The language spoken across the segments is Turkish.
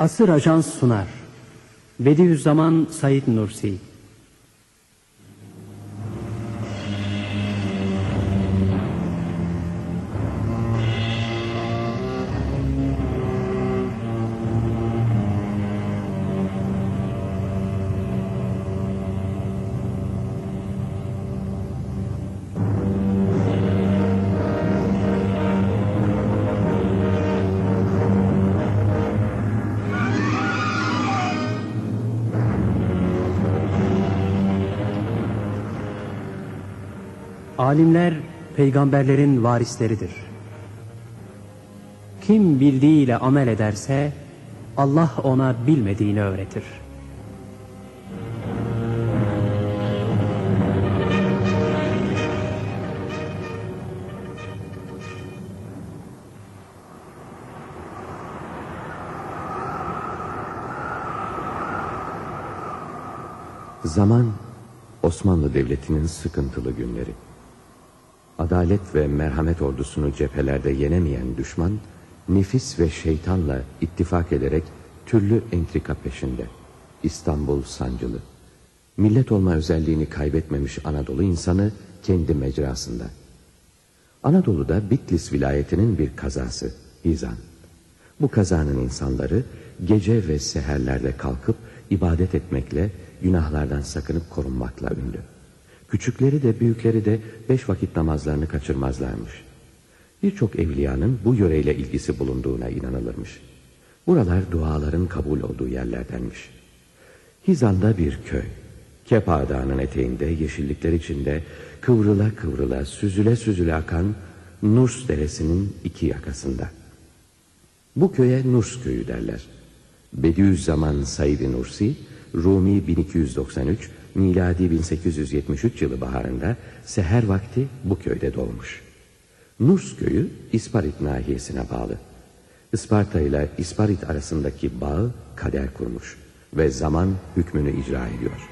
Asır Ajans sunar. Bediüzzaman Said Nursi Alimler peygamberlerin varisleridir. Kim bildiğiyle amel ederse Allah ona bilmediğini öğretir. Zaman Osmanlı Devleti'nin sıkıntılı günleri. Adalet ve merhamet ordusunu cephelerde yenemeyen düşman, nefis ve şeytanla ittifak ederek türlü entrika peşinde. İstanbul sancılı. Millet olma özelliğini kaybetmemiş Anadolu insanı kendi mecrasında. Anadolu'da Bitlis vilayetinin bir kazası, Hizan. Bu kazanın insanları gece ve seherlerde kalkıp ibadet etmekle, günahlardan sakınıp korunmakla ünlü. Küçükleri de büyükleri de beş vakit namazlarını kaçırmazlarmış. Birçok evliyanın bu yöreyle ilgisi bulunduğuna inanılırmış. Buralar duaların kabul olduğu yerlerdenmiş. Hizan'da bir köy. Kepa Dağı'nın eteğinde yeşillikler içinde kıvrıla kıvrıla süzüle süzüle akan Nurs Deresi'nin iki yakasında. Bu köye Nurs köyü derler. Bediüzzaman Said Nursi, Rumi 1293, miladi 1873 yılı baharında seher vakti bu köyde doğmuş. Nurs köyü İsparit nahiyesine bağlı. Isparta ile İsparit arasındaki bağı kader kurmuş ve zaman hükmünü icra ediyor.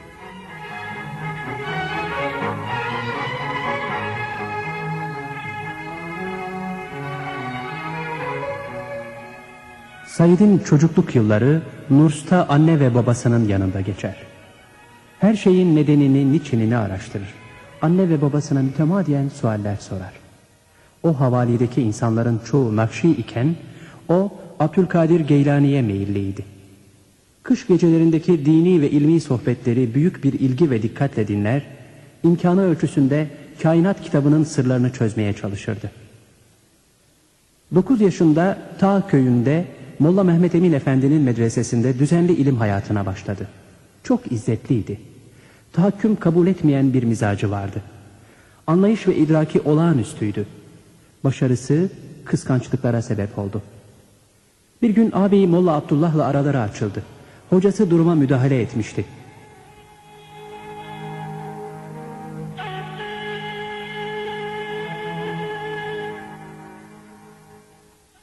Said'in çocukluk yılları Nurs'ta anne ve babasının yanında geçer. Her şeyin nedenini, niçinini araştırır. Anne ve babasına mütemadiyen sualler sorar. O havalideki insanların çoğu Nakşi iken o Abdülkadir Geylani'ye meyilliydi. Kış gecelerindeki dini ve ilmi sohbetleri büyük bir ilgi ve dikkatle dinler, imkanı ölçüsünde kainat kitabının sırlarını çözmeye çalışırdı. 9 yaşında Ta köyünde Molla Mehmet Emin Efendi'nin medresesinde düzenli ilim hayatına başladı. Çok izzetliydi. Tahakküm kabul etmeyen bir mizacı vardı. Anlayış ve idraki olağanüstüydü. Başarısı kıskançlıklara sebep oldu. Bir gün ağabeyi Molla Abdullah'la araları açıldı. Hocası duruma müdahale etmişti.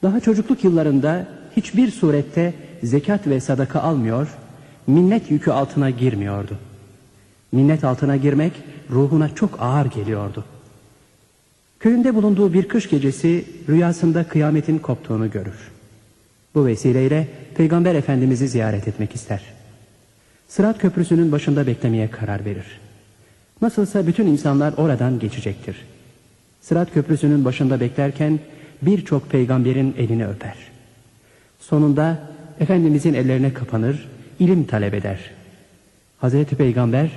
Daha çocukluk yıllarında hiçbir surette zekat ve sadaka almıyor, minnet yükü altına girmiyordu. Minnet altına girmek ruhuna çok ağır geliyordu. Köyünde bulunduğu bir kış gecesi rüyasında kıyametin koptuğunu görür. Bu vesileyle Peygamber Efendimiz'i ziyaret etmek ister. Sırat köprüsünün başında beklemeye karar verir. Nasılsa bütün insanlar oradan geçecektir. Sırat köprüsünün başında beklerken birçok peygamberin elini öper. Sonunda Efendimizin ellerine kapanır, ilim talep eder. Hazreti Peygamber,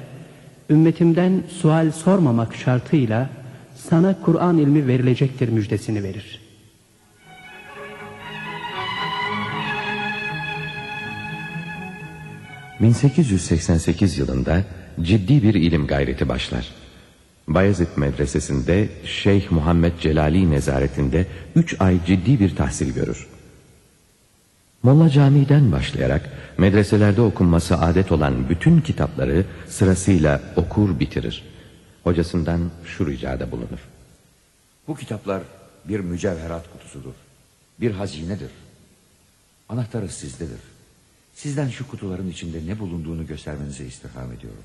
ümmetimden sual sormamak şartıyla sana Kur'an ilmi verilecektir müjdesini verir. ...1888 yılında ciddi bir ilim gayreti başlar. Bayezid Medresesi'nde Şeyh Muhammed Celali nezaretinde üç ay ciddi bir tahsil görür. Molla Camii'den başlayarak medreselerde okunması adet olan bütün kitapları sırasıyla okur bitirir. Hocasından şu ricada bulunur. Bu kitaplar bir mücevherat kutusudur. Bir hazinedir. Anahtarı sizdedir. Sizden şu kutuların içinde ne bulunduğunu göstermenize istirham ediyorum.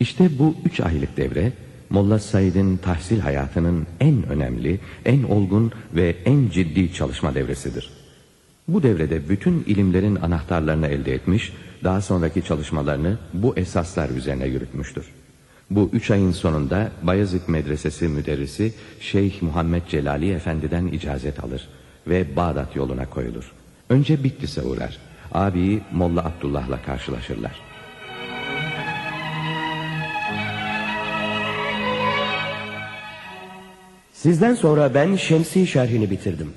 İşte bu üç aylık devre Molla Said'in tahsil hayatının en önemli, en olgun ve en ciddi çalışma devresidir. Bu devrede bütün ilimlerin anahtarlarını elde etmiş, daha sonraki çalışmalarını bu esaslar üzerine yürütmüştür. Bu üç ayın sonunda Bayezid Medresesi müderrisi Şeyh Muhammed Celali Efendi'den icazet alır ve Bağdat yoluna koyulur. Önce Bitlis'e uğrar. Abi Molla Abdullah'la karşılaşırlar. Sizden sonra ben Şemsi şerhini bitirdim.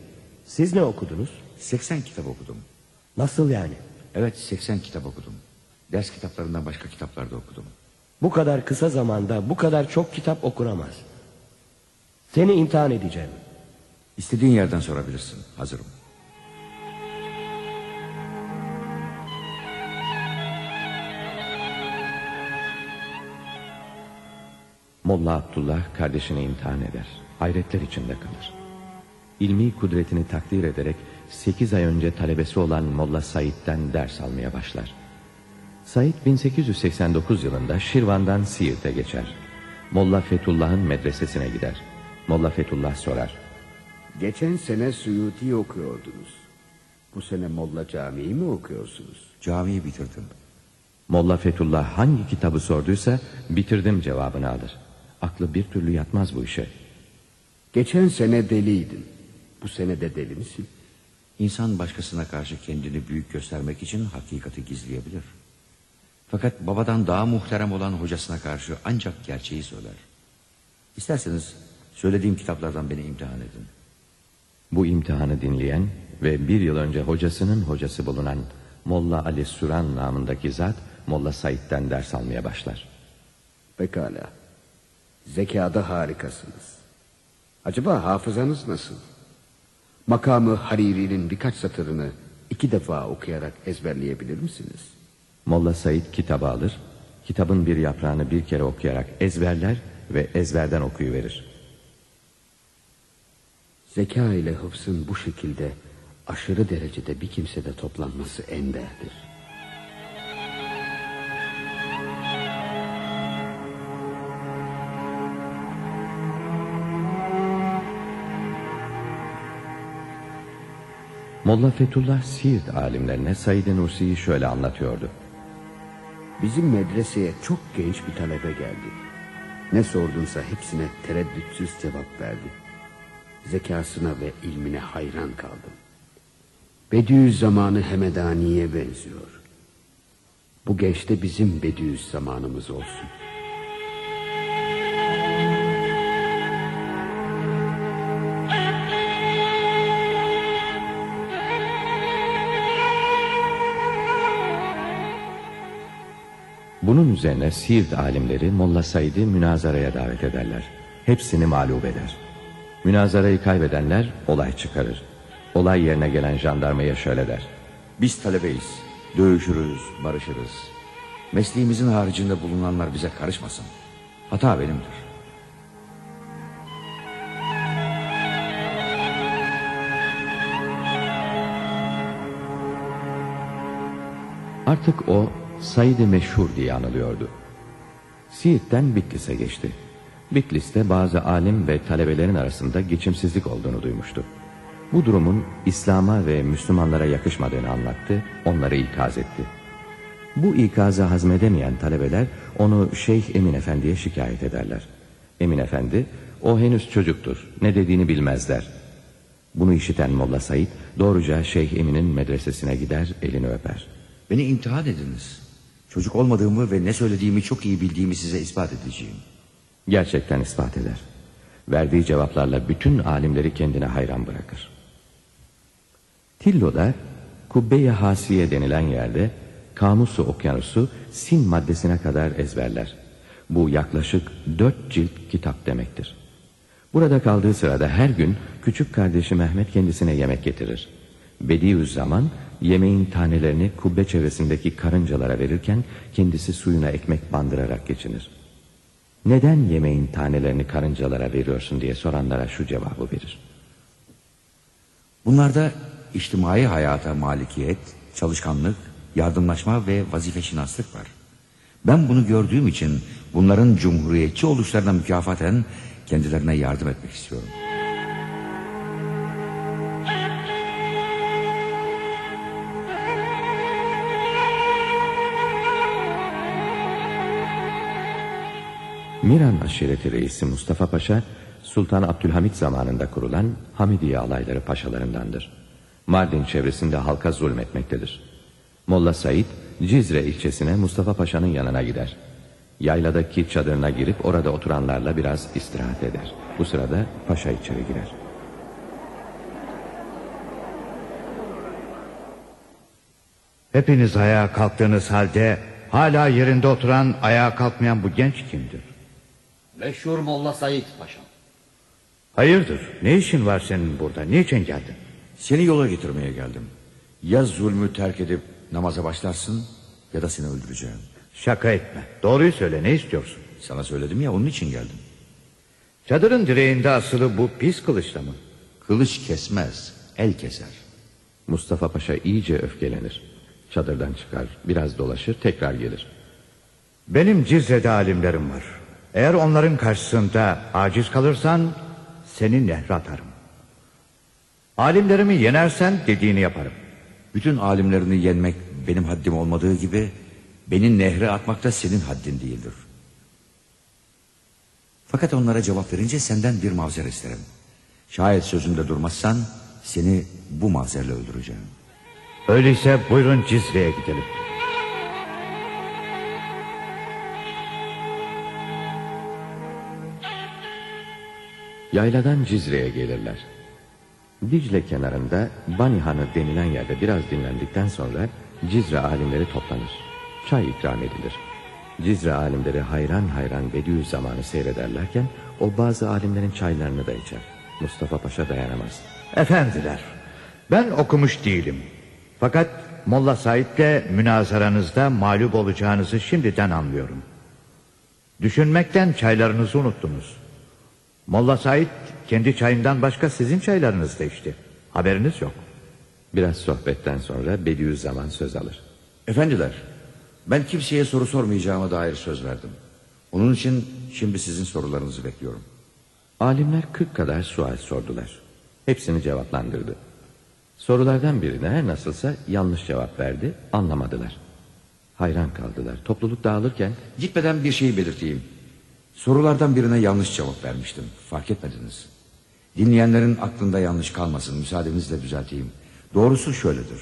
Siz ne okudunuz? 80 kitap okudum. Nasıl yani? Evet 80 kitap okudum. Ders kitaplarından başka kitaplar da okudum. Bu kadar kısa zamanda bu kadar çok kitap okunamaz. Seni imtihan edeceğim. İstediğin yerden sorabilirsin. Hazırım. Molla Abdullah kardeşini imtihan eder. Hayretler içinde kalır. İlmi kudretini takdir ederek 8 ay önce talebesi olan Molla Said'den ders almaya başlar. Said 1889 yılında Şirvan'dan Siirt'e geçer. Molla Fethullah'ın medresesine gider. Molla Fethullah sorar. Geçen sene Suyuti okuyordunuz. Bu sene Molla Camii mi okuyorsunuz? Camiyi bitirdim. Molla Fethullah hangi kitabı sorduysa bitirdim cevabını alır. Aklı bir türlü yatmaz bu işe. Geçen sene deliydin. Bu sene de deli misin? İnsan başkasına karşı kendini büyük göstermek için hakikati gizleyebilir. Fakat babadan daha muhterem olan hocasına karşı ancak gerçeği söyler. İsterseniz söylediğim kitaplardan beni imtihan edin. Bu imtihanı dinleyen ve bir yıl önce hocasının hocası bulunan Molla Ali Suran namındaki zat Molla Said'den ders almaya başlar. Pekala. Zekada harikasınız. Acaba hafızanız nasıl? Makamı Hariri'nin birkaç satırını iki defa okuyarak ezberleyebilir misiniz? Molla Said kitabı alır, kitabın bir yaprağını bir kere okuyarak ezberler ve ezberden okuyuverir. Zeka ile hıfzın bu şekilde aşırı derecede bir kimsede toplanması enderdir. Molla Fethullah Siirt alimlerine Said-i Nursi'yi şöyle anlatıyordu. Bizim medreseye çok genç bir talebe geldi. Ne sordunsa hepsine tereddütsüz cevap verdi. Zekasına ve ilmine hayran kaldım. Bediüzzamanı Hemedani'ye benziyor. Bu genç de bizim Bediüzzamanımız olsun. Bunun üzerine Siirt alimleri Molla Said'i münazaraya davet ederler. Hepsini mağlup eder. Münazarayı kaybedenler olay çıkarır. Olay yerine gelen jandarmaya şöyle der. Biz talebeyiz. Dövüşürüz, barışırız. Mesleğimizin haricinde bulunanlar bize karışmasın. Hata benimdir. Artık o Said-i Meşhur diye anılıyordu. Siirt'ten Bitlis'e geçti. Bitlis'te bazı alim ve talebelerin arasında geçimsizlik olduğunu duymuştu. Bu durumun İslam'a ve Müslümanlara yakışmadığını anlattı, onları ikaz etti. Bu ikazı hazmedemeyen talebeler onu Şeyh Emin Efendi'ye şikayet ederler. Emin Efendi, o henüz çocuktur, ne dediğini bilmezler. Bunu işiten Molla Said doğruca Şeyh Emin'in medresesine gider, elini öper. Beni imtihan ediniz. Çocuk olmadığımı ve ne söylediğimi çok iyi bildiğimi size ispat edeceğim. Gerçekten ispat eder. Verdiği cevaplarla bütün alimleri kendine hayran bırakır. Tillo'da Kubbe-i Hasiye denilen yerde Kamusu Okyanusu Sin maddesine kadar ezberler. Bu yaklaşık dört cilt kitap demektir. Burada kaldığı sırada her gün küçük kardeşi Mehmet kendisine yemek getirir. Bediüzzaman yemeğin tanelerini kubbe çevresindeki karıncalara verirken kendisi suyuna ekmek bandırarak geçinir. Neden yemeğin tanelerini karıncalara veriyorsun diye soranlara şu cevabı verir. Bunlarda içtimai hayata malikiyet, çalışkanlık, yardımlaşma ve vazife şinaslık var. Ben bunu gördüğüm için bunların cumhuriyetçi oluşlarına mükafaten kendilerine yardım etmek istiyorum. Miran aşireti reisi Mustafa Paşa, Sultan Abdülhamit zamanında kurulan Hamidiye alayları paşalarındandır. Mardin çevresinde halka zulmetmektedir. Molla Said, Cizre ilçesine Mustafa Paşa'nın yanına gider. Yayladaki çadırına girip orada oturanlarla biraz istirahat eder. Bu sırada paşa içeri girer. Hepiniz ayağa kalktığınız halde hala yerinde oturan ayağa kalkmayan bu genç kimdir? Meşhur Molla Said Paşam. Hayırdır? Ne işin var senin burada? Niçin geldin? Seni yola getirmeye geldim. Ya zulmü terk edip namaza başlarsın ya da seni öldüreceğim. Şaka etme. Doğruyu söyle ne istiyorsun? Sana söyledim ya onun için geldim. Çadırın direğinde asılı bu pis kılıçla mı? Kılıç kesmez, el keser. Mustafa Paşa iyice öfkelenir. Çadırdan çıkar, biraz dolaşır, tekrar gelir. Benim Cizre'de alimlerim var. Eğer onların karşısında aciz kalırsan seni nehre atarım. Alimlerimi yenersen dediğini yaparım. Bütün alimlerini yenmek benim haddim olmadığı gibi... ...beni nehre atmak da senin haddin değildir. Fakat onlara cevap verince senden bir mavzer isterim. Şayet sözünde durmazsan seni bu mavzerle öldüreceğim. Öyleyse buyurun Cizre'ye gidelim. Yayladan Cizre'ye gelirler. Dicle kenarında Banihanı denilen yerde biraz dinlendikten sonra Cizre alimleri toplanır. Çay ikram edilir. Cizre alimleri hayran hayran Bediüzzaman'ı seyrederlerken o bazı alimlerin çaylarını da içer. Mustafa Paşa dayanamaz. Efendiler, ben okumuş değilim. Fakat Molla Said'le münazaranızda mağlup olacağınızı şimdiden anlıyorum. Düşünmekten çaylarınızı unuttunuz. Molla Said kendi çayından başka sizin çaylarınızda içti. Haberiniz yok. Biraz sohbetten sonra Bediüzzaman söz alır. Efendiler, ben kimseye soru sormayacağıma dair söz verdim. Onun için şimdi sizin sorularınızı bekliyorum. Alimler kırk kadar sual sordular. Hepsini cevaplandırdı. Sorulardan birine her nasılsa yanlış cevap verdi, anlamadılar. Hayran kaldılar. Topluluk dağılırken Gitmeden bir şey belirteyim. Sorulardan birine yanlış cevap vermiştim. Fark etmediniz. Dinleyenlerin aklında yanlış kalmasın. Müsaadenizle düzelteyim. Doğrusu şöyledir.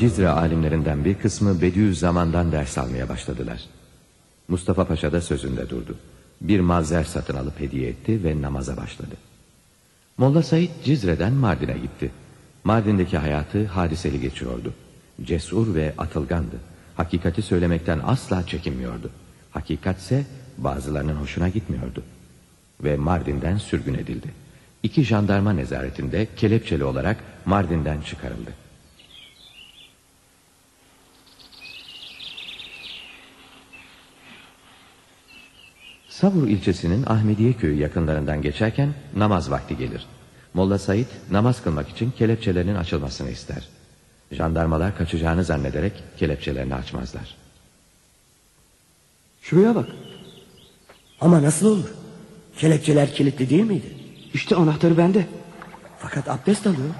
Cizre alimlerinden bir kısmı Bediüzzaman'dan ders almaya başladılar. Mustafa Paşa da sözünde durdu. Bir mazzer satın alıp hediye etti ve namaza başladı. Molla Said Cizre'den Mardin'e gitti. Mardin'deki hayatı hadiseli geçiyordu. Cesur ve atılgandı. Hakikati söylemekten asla çekinmiyordu. Hakikatse bazılarının hoşuna gitmiyordu. Ve Mardin'den sürgün edildi. İki jandarma nezaretinde kelepçeli olarak Mardin'den çıkarıldı. Savur ilçesinin Ahmediye köyü yakınlarından geçerken namaz vakti gelir. Molla Said namaz kılmak için kelepçelerinin açılmasını ister. Jandarmalar kaçacağını zannederek kelepçelerini açmazlar. Şuraya bak. Ama nasıl olur? Kelepçeler kilitli değil miydi? İşte anahtarı bende. Fakat abdest alıyor.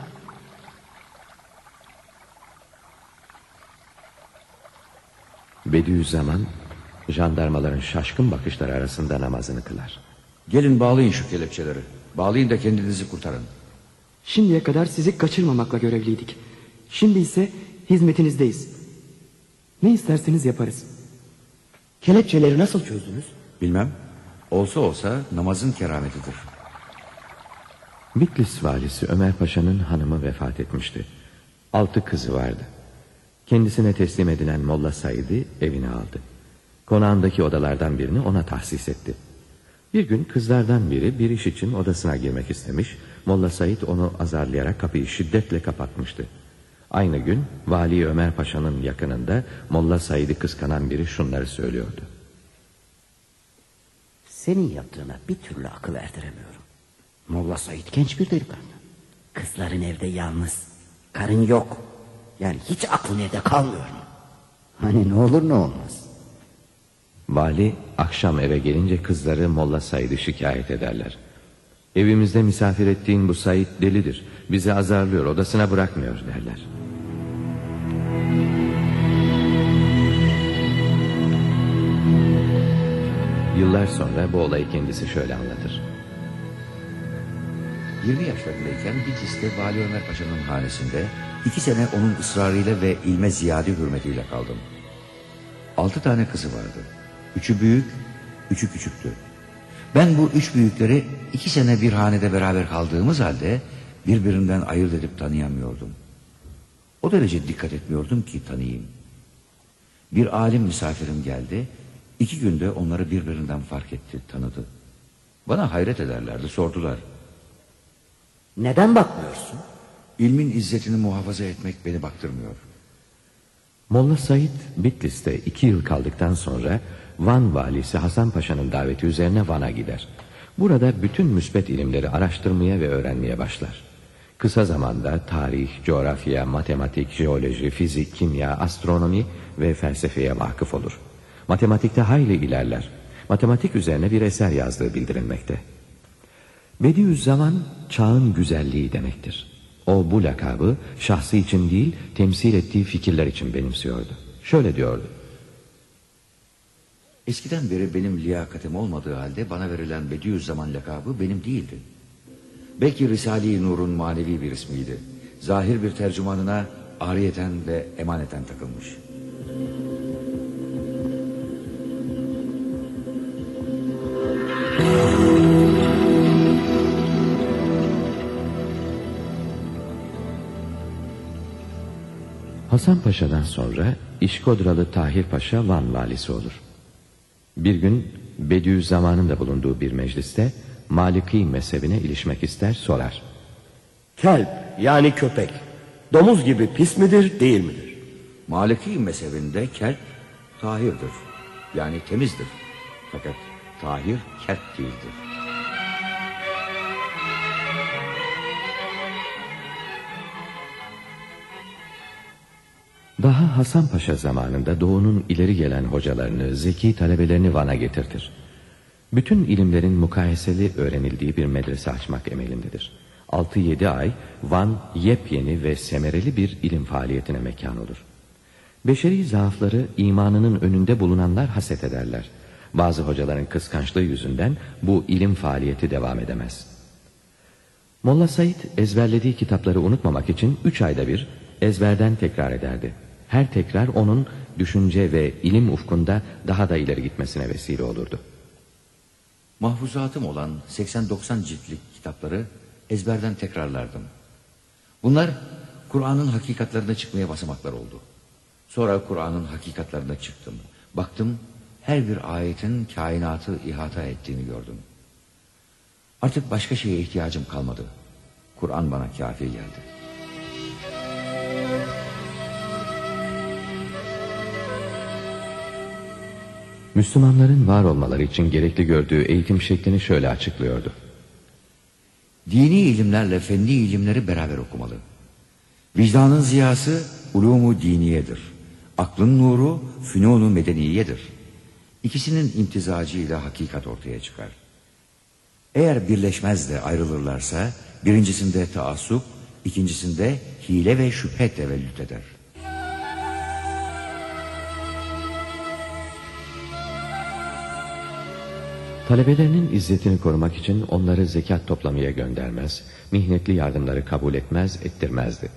Bediüzzaman jandarmaların şaşkın bakışları arasında namazını kılar. Gelin bağlayın şu kelepçeleri. Bağlayın da kendinizi kurtarın. Şimdiye kadar sizi kaçırmamakla görevliydik. Şimdi ise hizmetinizdeyiz. Ne isterseniz yaparız. Kelepçeleri nasıl çözdünüz? Bilmem. Olsa olsa namazın kerametidir. Bitlis valisi Ömer Paşa'nın hanımı vefat etmişti. Altı kızı vardı. Kendisine teslim edilen Molla Said'i evine aldı. Konağındaki odalardan birini ona tahsis etti. Bir gün kızlardan biri bir iş için odasına girmek istemiş. Molla Said onu azarlayarak kapıyı şiddetle kapatmıştı. Aynı gün Vali Ömer Paşa'nın yakınında Molla Said'i kıskanan biri şunları söylüyordu. Senin yaptığına bir türlü akıl erdiremiyorum. Molla Said genç bir delikanlı. Kızların evde yalnız. Karın yok. Yani hiç aklın evde kalmıyor mu? Hani ne olur ne olmaz. Vali akşam eve gelince kızları Molla Said'i şikayet ederler. Evimizde misafir ettiğin bu Said delidir. Bizi azarlıyor, odasına bırakmıyor derler. Yıllar sonra bu olayı kendisi şöyle anlatır. 20 yaşlarındayken Bitlis'te Vali Ömer Paşa'nın hanesinde iki sene onun ısrarıyla ve ilme ziyade hürmetiyle kaldım. Altı tane kızı vardı. Üçü büyük, üçü küçüktü. Ben bu üç büyükleri iki sene bir hanede beraber kaldığımız halde birbirinden ayırt edip tanıyamıyordum. O derece dikkat etmiyordum ki tanıyayım. Bir alim misafirim geldi. İki günde onları birbirinden fark etti, tanıdı. Bana hayret ederlerdi, sordular. Neden bakmıyorsun? İlmin izzetini muhafaza etmek beni baktırmıyor. Molla Said Bitlis'te iki yıl kaldıktan sonra Van valisi Hasan Paşa'nın daveti üzerine Van'a gider. Burada bütün müsbet ilimleri araştırmaya ve öğrenmeye başlar. Kısa zamanda tarih, coğrafya, matematik, jeoloji, fizik, kimya, astronomi ve felsefeye vakıf olur. Matematikte hayli ilerler. Matematik üzerine bir eser yazdığı bildirilmekte. Bediüzzaman çağın güzelliği demektir. O bu lakabı şahsı için değil temsil ettiği fikirler için benimsiyordu. Şöyle diyordu. Eskiden beri benim liyakatim olmadığı halde bana verilen Bediüzzaman lakabı benim değildi. Belki Risale-i Nur'un manevi bir ismiydi. Zahir bir tercümanına ariyeten ve emaneten takılmış. Hasan Paşa'dan sonra İşkodralı Tahir Paşa Van valisi olur. Bir gün Bediüzzaman'ın da bulunduğu bir mecliste Maliki mezhebine ilişmek ister sorar. Kelp yani köpek. Domuz gibi pis midir değil midir? Maliki mezhebinde kelp tahirdir. Yani temizdir. Fakat tahir kelp değildir. Daha Hasan Paşa zamanında doğunun ileri gelen hocalarını, zeki talebelerini Van'a getirtir. Bütün ilimlerin mukayeseli öğrenildiği bir medrese açmak emelindedir. 6-7 ay Van yepyeni ve semereli bir ilim faaliyetine mekan olur. Beşeri zaafları imanının önünde bulunanlar haset ederler. Bazı hocaların kıskançlığı yüzünden bu ilim faaliyeti devam edemez. Molla Said ezberlediği kitapları unutmamak için üç ayda bir ezberden tekrar ederdi. Her tekrar onun düşünce ve ilim ufkunda daha da ileri gitmesine vesile olurdu. Mahfuzatım olan 80-90 ciltlik kitapları ezberden tekrarlardım. Bunlar Kur'an'ın hakikatlerine çıkmaya basamaklar oldu. Sonra Kur'an'ın hakikatlerine çıktım. Baktım her bir ayetin kainatı ihata ettiğini gördüm. Artık başka şeye ihtiyacım kalmadı. Kur'an bana kafi geldi. Müslümanların var olmaları için gerekli gördüğü eğitim şeklini şöyle açıklıyordu. Dini ilimlerle fenni ilimleri beraber okumalı. Vicdanın ziyası ulumu diniyedir. Aklın nuru fünunu medeniyedir. İkisinin imtizacıyla hakikat ortaya çıkar. Eğer birleşmez de ayrılırlarsa birincisinde taassup, ikincisinde hile ve şüphe tevellüt eder. Talebelerinin izzetini korumak için onları zekat toplamaya göndermez, mihnetli yardımları kabul etmez, ettirmezdi.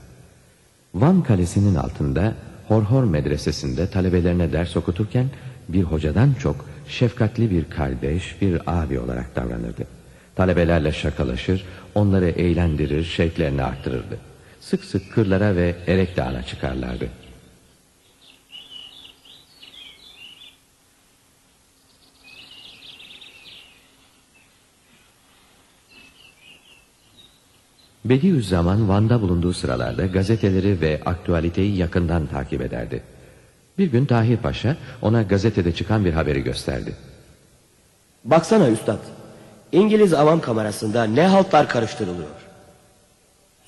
Van Kalesi'nin altında Horhor Medresesi'nde talebelerine ders okuturken bir hocadan çok şefkatli bir kardeş, bir abi olarak davranırdı. Talebelerle şakalaşır, onları eğlendirir, şevklerini arttırırdı. Sık sık kırlara ve Erek Dağı'na çıkarlardı. Bediüzzaman Van'da bulunduğu sıralarda gazeteleri ve aktüaliteyi yakından takip ederdi. Bir gün Tahir Paşa ona gazetede çıkan bir haberi gösterdi. Baksana üstad. İngiliz avam kamerasında ne haltlar karıştırılıyor.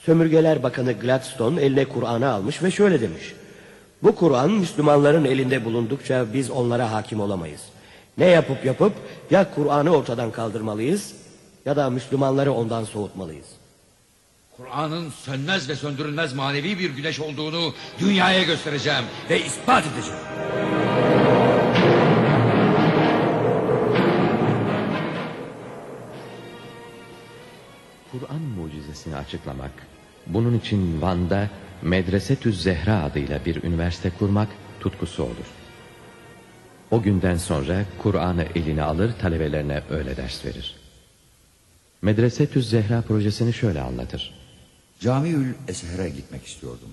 Sömürgeler Bakanı Gladstone eline Kur'an'ı almış ve şöyle demiş. Bu Kur'an Müslümanların elinde bulundukça biz onlara hakim olamayız. Ne yapıp yapıp ya Kur'an'ı ortadan kaldırmalıyız Ya da Müslümanları ondan soğutmalıyız. Kur'an'ın sönmez ve söndürülmez manevi bir güneş olduğunu dünyaya göstereceğim ve ispat edeceğim. Kur'an mucizesini açıklamak, bunun için Van'da Medresetüz Zehra adıyla bir üniversite kurmak tutkusu olur. O günden sonra Kur'an'ı eline alır talebelerine öyle ders verir. Medresetüz Zehra projesini şöyle anlatır. Camiül Esher'e gitmek istiyordum.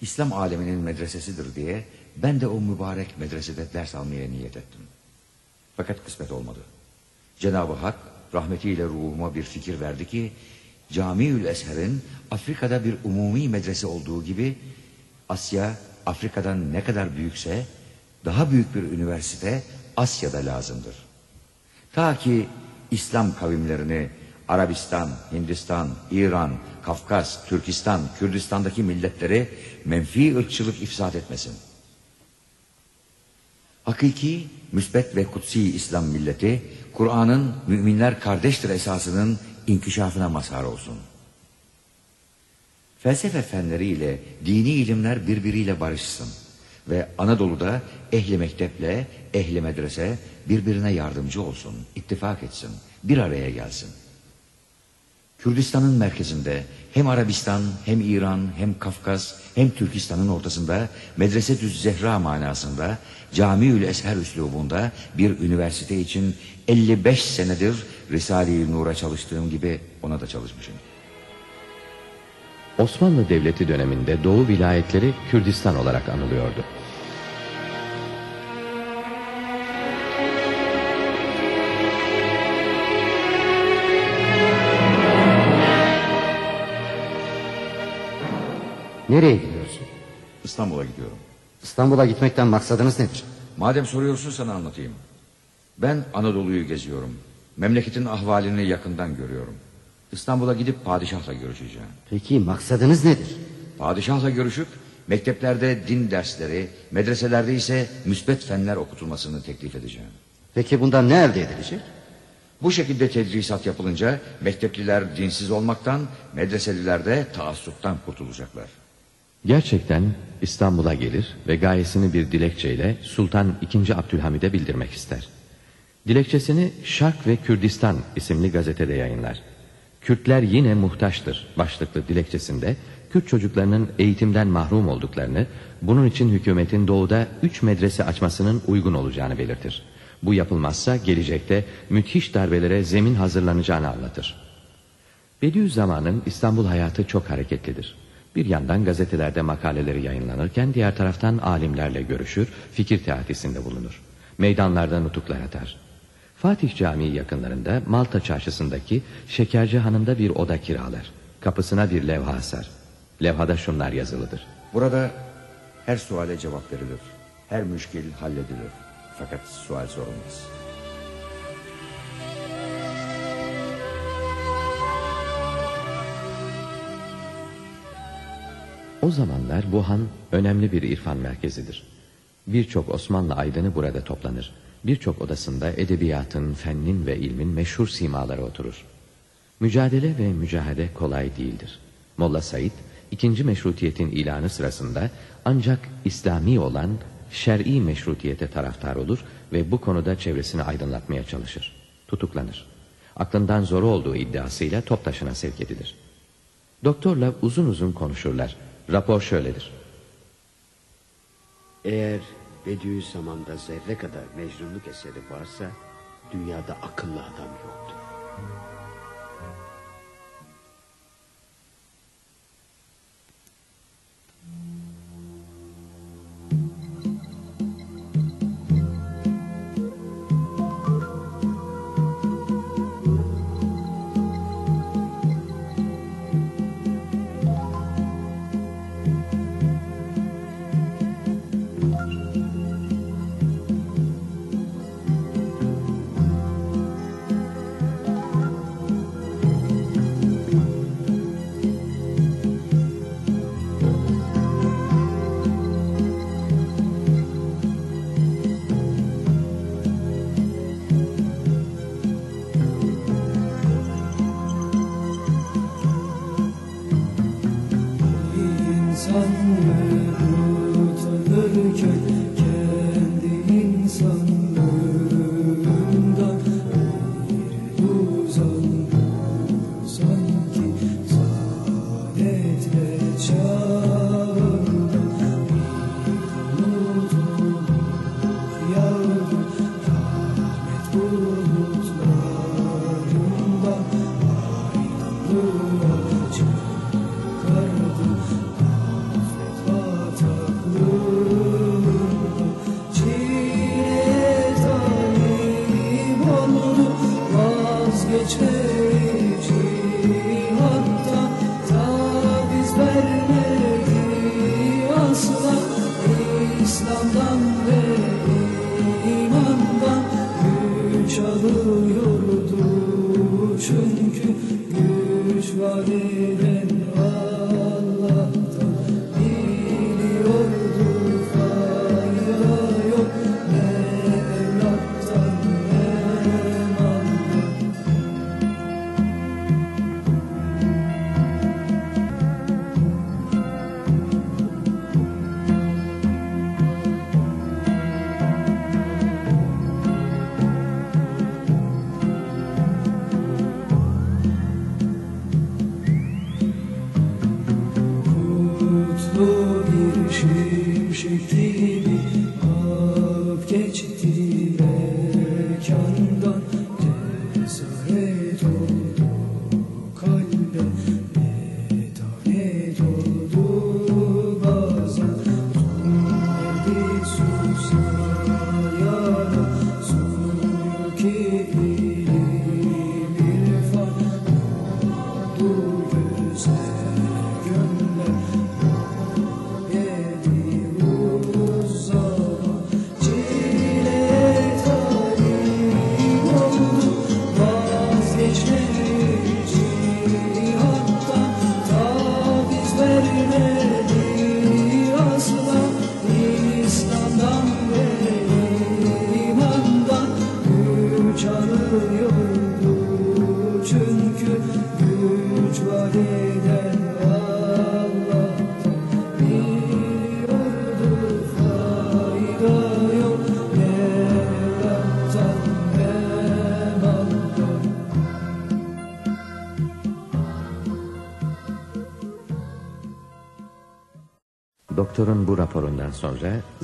İslam aleminin medresesidir diye ben de o mübarek medresede ders almaya niyet ettim. Fakat kısmet olmadı. Cenab-ı Hak rahmetiyle ruhuma bir fikir verdi ki Camiül Esher'in Afrika'da bir umumi medrese olduğu gibi Asya Afrika'dan ne kadar büyükse daha büyük bir üniversite Asya'da lazımdır. Ta ki İslam kavimlerini Arabistan, Hindistan, İran, Kafkas, Türkistan, Kürdistan'daki milletleri menfi ırkçılık ifsad etmesin. Hakiki, müsbet ve kutsi İslam milleti, Kur'an'ın müminler kardeştir esasının inkişafına mazhar olsun. Felsefe fenleriyle dini ilimler birbiriyle barışsın ve Anadolu'da ehli mekteple ehli medrese birbirine yardımcı olsun, ittifak etsin, bir araya gelsin. Kürdistan'ın merkezinde hem Arabistan hem İran hem Kafkas hem Türkistan'ın ortasında medrese düz zehra manasında Camiül Esher üslubunda bir üniversite için 55 senedir Risale-i Nur'a çalıştığım gibi ona da çalışmışım. Osmanlı Devleti döneminde Doğu vilayetleri Kürdistan olarak anılıyordu. Nereye gidiyorsun? İstanbul'a gidiyorum. İstanbul'a gitmekten maksadınız nedir? Madem soruyorsun sana anlatayım. Ben Anadolu'yu geziyorum. Memleketin ahvalini yakından görüyorum. İstanbul'a gidip padişahla görüşeceğim. Peki maksadınız nedir? Padişahla görüşüp mekteplerde din dersleri, medreselerde ise müsbet fenler okutulmasını teklif edeceğim. Peki bundan ne elde edilecek? Bu şekilde tedrisat yapılınca mektepliler dinsiz olmaktan, medreseliler de taassuptan kurtulacaklar. Gerçekten İstanbul'a gelir ve gayesini bir dilekçeyle Sultan II. Abdülhamid'e bildirmek ister. Dilekçesini Şark ve Kürdistan isimli gazetede yayınlar. Kürtler yine muhtaçtır başlıklı dilekçesinde Kürt çocuklarının eğitimden mahrum olduklarını, bunun için hükümetin doğuda üç medrese açmasının uygun olacağını belirtir. Bu yapılmazsa gelecekte müthiş darbelere zemin hazırlanacağını anlatır. Bediüzzaman'ın İstanbul hayatı çok hareketlidir. Bir yandan gazetelerde makaleleri yayınlanırken diğer taraftan alimlerle görüşür, fikir teatisinde bulunur. Meydanlarda nutuklar atar. Fatih Camii yakınlarında Malta çarşısındaki Şekerci Hanım'da bir oda kiralar. Kapısına bir levha asar. Levhada şunlar yazılıdır. Burada her suale cevap verilir. Her müşkil halledilir. Fakat sual sorulmaz. O zamanlar bu han önemli bir irfan merkezidir. Birçok Osmanlı aydını burada toplanır. Birçok odasında edebiyatın, fennin ve ilmin meşhur simaları oturur. Mücadele ve mücahede kolay değildir. Molla Said, ikinci meşrutiyetin ilanı sırasında ancak İslami olan şer'i meşrutiyete taraftar olur ve bu konuda çevresini aydınlatmaya çalışır. Tutuklanır. Aklından zoru olduğu iddiasıyla Toptaşı'na sevk edilir. Doktorla uzun uzun konuşurlar. Rapor şöyledir. Eğer Bediüzzaman'da zerre kadar mecnunluk eseri varsa dünyada akıllı adam yoktur.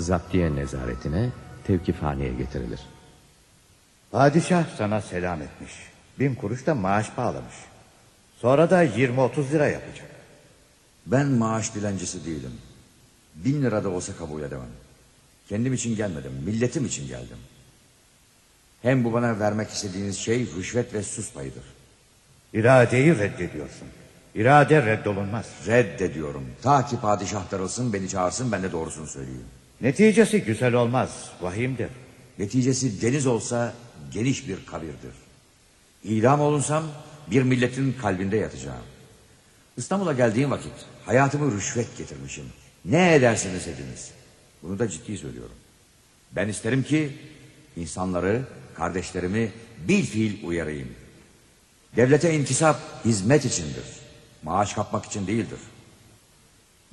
Zaptiye nezaretine tevkifhaneye getirilir. Padişah sana selam etmiş. Bin kuruş da maaş bağlamış. Sonra da 20-30 lira yapacak. Ben maaş dilencisi değilim. Bin lira da olsa kabul edemem. Kendim için gelmedim, milletim için geldim. Hem bu bana vermek istediğiniz şey rüşvet ve sus payıdır. İradeyi reddediyorsun. İrade reddolunmaz. Reddediyorum. Ta ki padişah darılsın, beni çağırsın, ben de doğrusunu söyleyeyim. Neticesi güzel olmaz, vahimdir. Neticesi deniz olsa geniş bir kabirdir. İdam olunsam bir milletin kalbinde yatacağım. İstanbul'a geldiğim vakit hayatımı rüşvet getirmişim. Ne edersiniz ediniz. Bunu da ciddi söylüyorum. Ben isterim ki insanları, kardeşlerimi bil fiil uyarayım. Devlete intisap hizmet içindir. Maaş kapmak için değildir.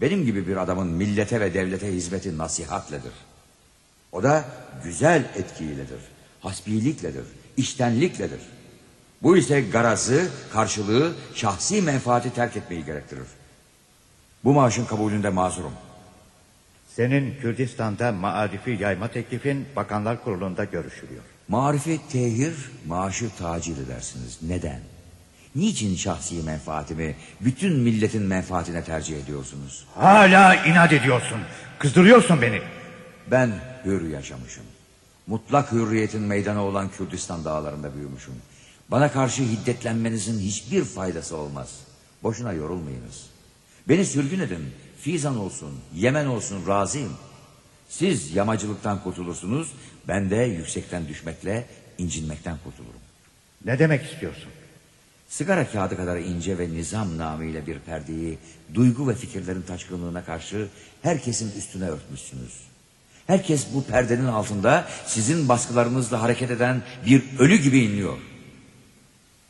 Benim gibi bir adamın millete ve devlete hizmeti nasihatledir. O da güzel etkiyledir, hasbilikledir, iştenlikledir. Bu ise garazı, karşılığı, şahsi menfaati terk etmeyi gerektirir. Bu maaşın kabulünde mazurum. Senin Kürdistan'da maarifi yayma teklifin bakanlar kurulunda görüşülüyor. Marifi tehir, maaşı tacil edersiniz. Neden? Niçin şahsi menfaatimi bütün milletin menfaatine tercih ediyorsunuz? Hala inat ediyorsun. Kızdırıyorsun beni. Ben hür yaşamışım. Mutlak hürriyetin meydanı olan Kürdistan dağlarında büyümüşüm. Bana karşı hiddetlenmenizin hiçbir faydası olmaz. Boşuna yorulmayınız. Beni sürgün edin. Fizan olsun, Yemen olsun razıyım. Siz yamacılıktan kurtulursunuz. Ben de yüksekten düşmekle, incinmekten kurtulurum. Ne demek istiyorsun? Sigara kağıdı kadar ince ve nizam namıyla bir perdeyi duygu ve fikirlerin taşkınlığına karşı herkesin üstüne örtmüşsünüz. Herkes bu perdenin altında sizin baskılarınızla hareket eden bir ölü gibi inliyor.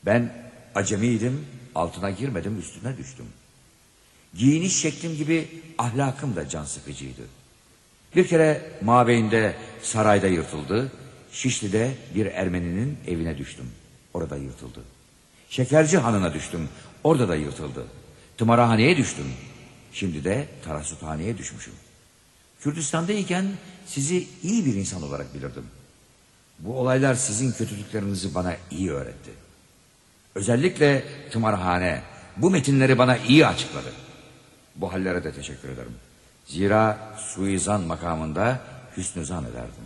Ben acemiydim, altına girmedim, üstüne düştüm. Giyiniş şeklim gibi ahlakım da can sıkıcıydı. Bir kere Mabeyin'de sarayda yırtıldı. Şişli'de bir Ermeninin evine düştüm. Orada yırtıldı. Şekerci hanına düştüm. Orada da yırtıldı. Tımarhaneye düştüm. Şimdi de Tarasuthane'ye düşmüşüm. Kürdistan'dayken sizi iyi bir insan olarak bilirdim. Bu olaylar sizin kötülüklerinizi bana iyi öğretti. Özellikle tımarhane bu metinleri bana iyi açıkladı. Bu hallere de teşekkür ederim. Zira suizan makamında hüsnü zan ederdim.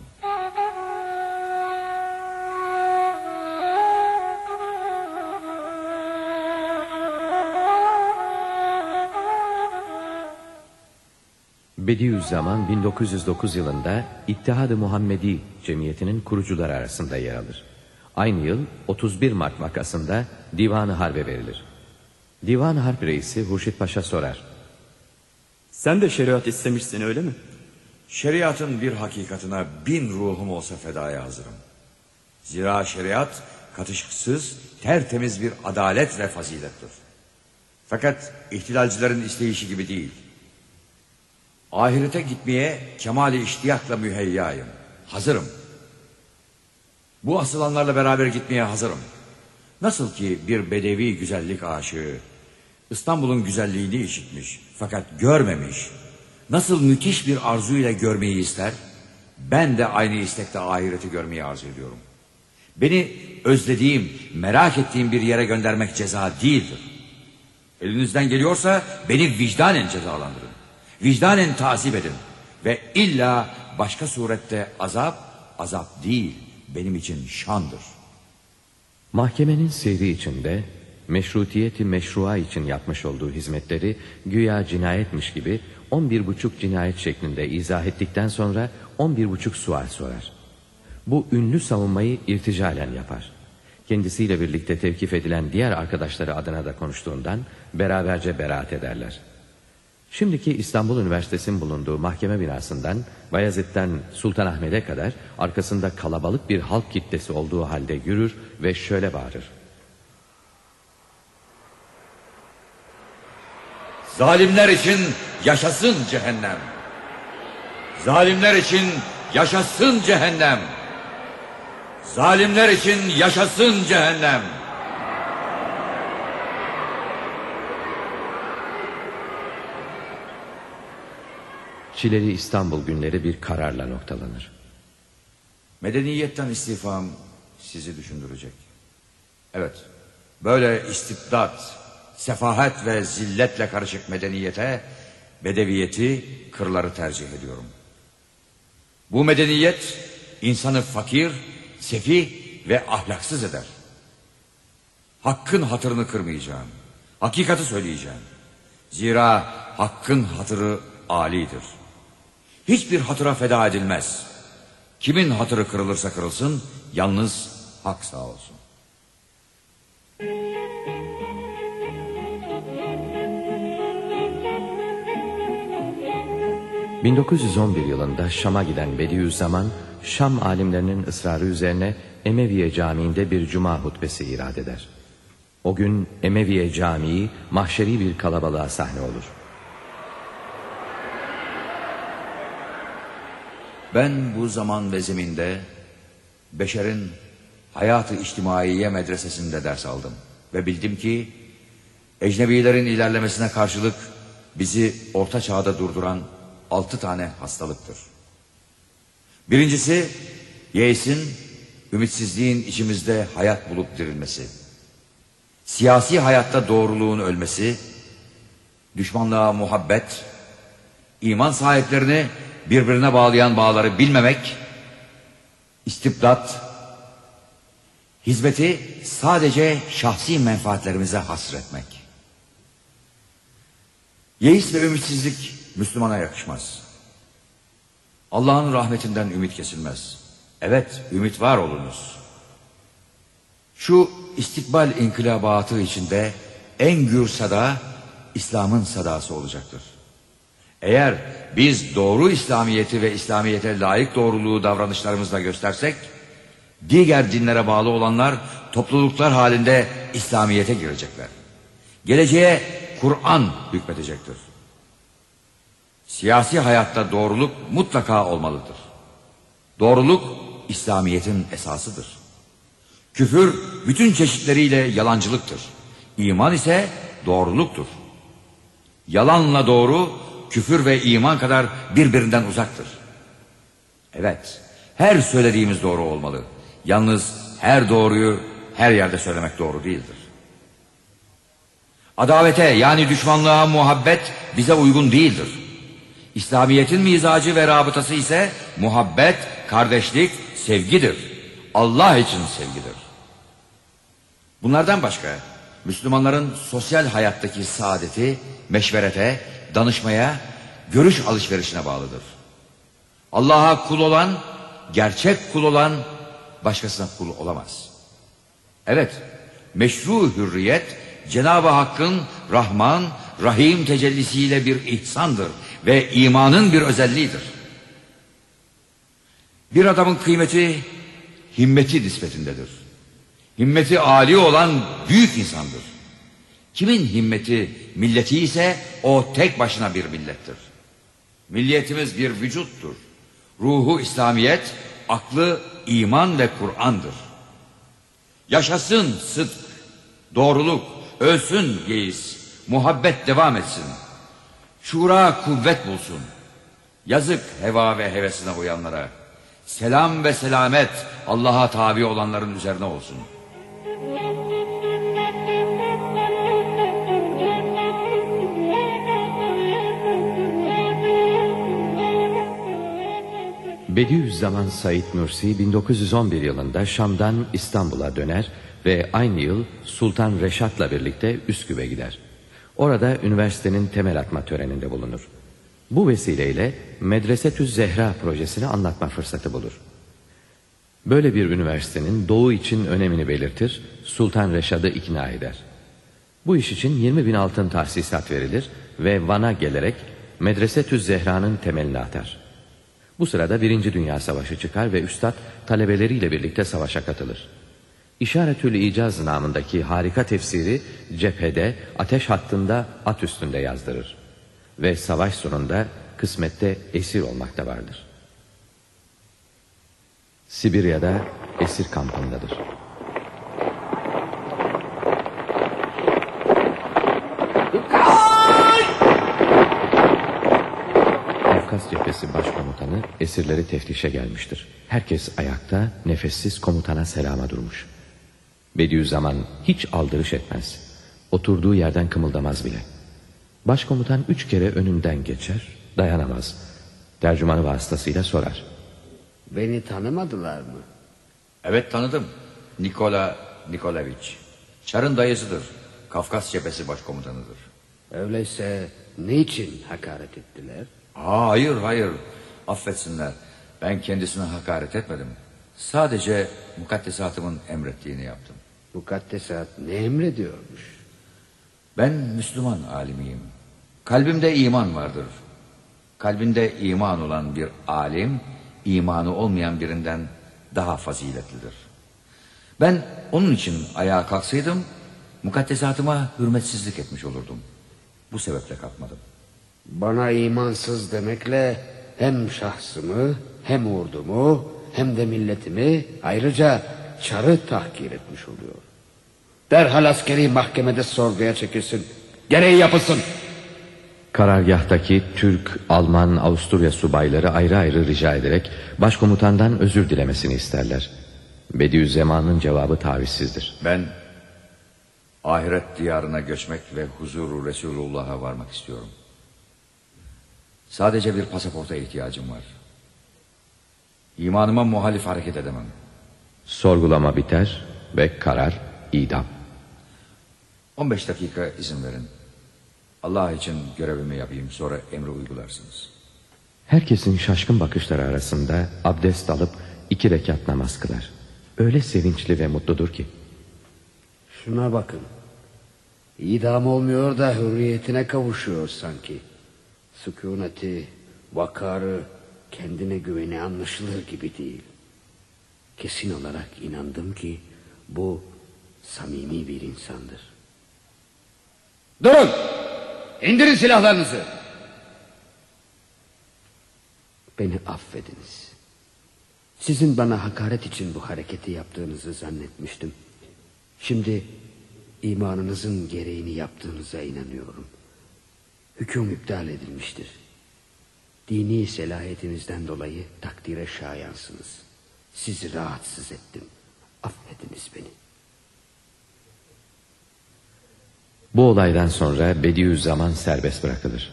Bediüzzaman 1909 yılında İttihad-ı Muhammedi Cemiyeti'nin kurucuları arasında yer alır. Aynı yıl 31 Mart vakasında Divan-ı Harp'e verilir. Divan-ı Harp reisi Hurşit Paşa sorar. Sen de şeriat istemişsin öyle mi? Şeriatın bir hakikatına bin ruhum olsa fedaya hazırım. Zira şeriat katışıksız, tertemiz bir adalet ve fazilettir. Fakat ihtilalcilerin isteyişi gibi değil. Ahirete gitmeye kemali iştiyakla müheyyayım. Hazırım. Bu asılanlarla beraber gitmeye hazırım. Nasıl ki bir bedevi güzellik aşığı İstanbul'un güzelliğini işitmiş fakat görmemiş. Nasıl müthiş bir arzuyla görmeyi ister? Ben de aynı istekte ahireti görmeyi arzu ediyorum. Beni özlediğim, merak ettiğim bir yere göndermek ceza değildir. Elinizden geliyorsa beni vicdanen cezalandırın. Vicdanen tazip edin. Ve illa başka surette azap, azap değil benim için şandır. Mahkemenin seyri içinde meşrutiyeti meşrua için yapmış olduğu hizmetleri güya cinayetmiş gibi 11,5 cinayet şeklinde izah ettikten sonra 11,5 sual sorar. Bu ünlü savunmayı irticalen yapar. Kendisiyle birlikte tevkif edilen diğer arkadaşları adına da konuştuğundan beraberce beraat ederler. Şimdiki İstanbul Üniversitesi'nin bulunduğu mahkeme binasından Bayezid'den Sultanahmet'e kadar arkasında kalabalık bir halk kitlesi olduğu halde yürür ve şöyle bağırır. Zalimler için yaşasın cehennem. Zalimler için yaşasın cehennem. Zalimler için yaşasın cehennem. Çileli İstanbul günleri bir kararla noktalanır. Medeniyetten istifam sizi düşündürecek. Evet, böyle istibdat, sefahet ve zilletle karışık medeniyete, bedeviyeti, kırları tercih ediyorum. Bu medeniyet insanı fakir, sefih ve ahlaksız eder. Hakkın hatırını kırmayacağım. Hakikati söyleyeceğim. Zira hakkın hatırı alidir. Hiçbir hatıra feda edilmez. Kimin hatırı kırılırsa kırılsın, yalnız hak sağ olsun. ...1911 yılında Şam'a giden Bediüzzaman... ...Şam alimlerinin ısrarı üzerine... ...Emeviye Camii'nde bir cuma hutbesi irad eder. O gün Emeviye Camii... ...mahşeri bir kalabalığa sahne olur. Ben bu zaman ve zeminde Beşer'in Hayatı İçtimaiye medresesinde ders aldım. Ve bildim ki ecnebilerin ilerlemesine karşılık bizi orta çağda durduran altı tane hastalıktır. Birincisi yeğsin, ümitsizliğin içimizde hayat bulup dirilmesi. Siyasi hayatta doğruluğun ölmesi, düşmanlığa muhabbet, iman sahiplerini birbirine bağlayan bağları bilmemek, istibdat, hizmeti sadece şahsi menfaatlerimize hasretmek. Yeis ve ümitsizlik Müslümana yakışmaz. Allah'ın rahmetinden ümit kesilmez. Evet, ümit var olunuz. Şu istikbal inkılabatı içinde en gür sada İslam'ın sadası olacaktır. Eğer biz doğru İslamiyeti ve İslamiyete layık doğruluğu davranışlarımızla göstersek, diğer dinlere bağlı olanlar topluluklar halinde İslamiyete girecekler. Geleceğe Kur'an hükmedecektir. Siyasi hayatta doğruluk mutlaka olmalıdır. Doğruluk İslamiyet'in esasıdır. Küfür bütün çeşitleriyle yalancılıktır. İman ise doğruluktur. Yalanla doğru, küfür ve iman kadar birbirinden uzaktır. Evet, her söylediğimiz doğru olmalı. Yalnız her doğruyu her yerde söylemek doğru değildir. Adavete yani düşmanlığa muhabbet bize uygun değildir. İslamiyet'in mizacı ve rabıtası ise muhabbet, kardeşlik, sevgidir. Allah için sevgidir. Bunlardan başka Müslümanların sosyal hayattaki saadeti meşverete, danışmaya, görüş alışverişine bağlıdır. Allah'a kul olan, gerçek kul olan başkasına kul olamaz. Evet, meşru hürriyet Cenab-ı Hakk'ın Rahman, Rahim tecellisiyle bir ihsandır ve imanın bir özelliğidir. Bir adamın kıymeti himmeti nispetindedir. Himmeti âli olan büyük insandır. Kimin himmeti milleti ise o tek başına bir millettir. Milliyetimiz bir vücuttur. Ruhu İslamiyet, aklı iman ve Kur'an'dır. Yaşasın sıdk, doğruluk, ölsün geyiz, muhabbet devam etsin. Şura kuvvet bulsun. Yazık heva ve hevesine uyanlara. Selam ve selamet Allah'a tabi olanların üzerine olsun. Bediüzzaman Said Nursi 1911 yılında Şam'dan İstanbul'a döner ve aynı yıl Sultan Reşat'la birlikte Üsküp'e gider. Orada üniversitenin temel atma töreninde bulunur. Bu vesileyle Medresetü Zehra projesini anlatma fırsatı bulur. Böyle bir üniversitenin doğu için önemini belirtir, Sultan Reşad'ı ikna eder. Bu iş için 20 bin altın tahsisat verilir ve Van'a gelerek Medresetü Zehra'nın temelini atar. Bu sırada Birinci Dünya Savaşı çıkar ve Üstad talebeleriyle birlikte savaşa katılır. İşaretül İcaz namındaki harika tefsiri cephede, ateş hattında, at üstünde yazdırır. Ve savaş sonunda kısmette esir olmakta vardır. Sibirya'da esir kampındadır. Kafkas cephesi başkomutanı esirleri teftişe gelmiştir. Herkes ayakta, nefessiz komutana selama durmuş. Bediüzzaman hiç aldırış etmez. Oturduğu yerden kımıldamaz bile. Başkomutan üç kere önünden geçer, dayanamaz. Tercümanı vasıtasıyla sorar. Beni tanımadılar mı? Evet tanıdım. Nikola Nikolaviç. Çar'ın dayısıdır. Kafkas cephesi başkomutanıdır. Öyleyse niçin hakaret ettiler? Aa, hayır hayır. Affetsinler. Ben kendisine hakaret etmedim. Sadece mukaddesatımın emrettiğini yaptım. Mukaddesat ne emrediyormuş? Ben Müslüman alimiyim. Kalbimde iman vardır. Kalbinde iman olan bir alim, imanı olmayan birinden daha faziletlidir. Ben onun için ayağa kalksaydım, mukaddesatıma hürmetsizlik etmiş olurdum. Bu sebeple kalkmadım. Bana imansız demekle hem şahsımı hem ordumu hem de milletimi ayrıca çarı tahkir etmiş oluyor. Derhal askeri mahkemede sorguya çekilsin. Gereği yapılsın. Karargahtaki Türk, Alman, Avusturya subayları ayrı ayrı rica ederek başkomutandan özür dilemesini isterler. Bediüzzaman'ın cevabı tavizsizdir. Ben ahiret diyarına göçmek ve huzuru Resulullah'a varmak istiyorum. Sadece bir pasaporta ihtiyacım var. İmanıma muhalif hareket edemem. Sorgulama biter ve karar idam. 15 dakika izin verin. Allah için görevimi yapayım sonra emri uygularsınız. Herkesin şaşkın bakışları arasında abdest alıp iki rekat namaz kılar. Öyle sevinçli ve mutludur ki. Şuna bakın. İdam olmuyor da hürriyetine kavuşuyor sanki. Sükuneti, vakarı, kendine güveni anlaşılır gibi değil. Kesin olarak inandım ki bu samimi bir insandır. Durun! İndirin silahlarınızı. Beni affediniz. Sizin bana hakaret için bu hareketi yaptığınızı zannetmiştim. Şimdi imanınızın gereğini yaptığınıza inanıyorum. Hüküm iptal edilmiştir. Dini selahiyetinizden dolayı takdire şayansınız. Sizi rahatsız ettim. Affediniz beni. Bu olaydan sonra Bediüzzaman serbest bırakılır.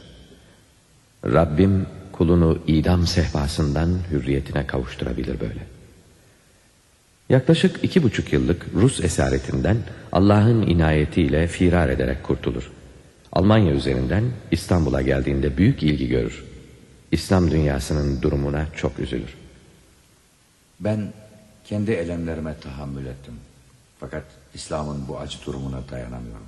Rabbim kulunu idam sehpasından hürriyetine kavuşturabilir böyle. Yaklaşık iki buçuk yıllık Rus esaretinden Allah'ın inayetiyle firar ederek kurtulur. Almanya üzerinden İstanbul'a geldiğinde büyük ilgi görür. İslam dünyasının durumuna çok üzülür. Ben kendi elemlerime tahammül ettim. Fakat İslam'ın bu acı durumuna dayanamıyorum.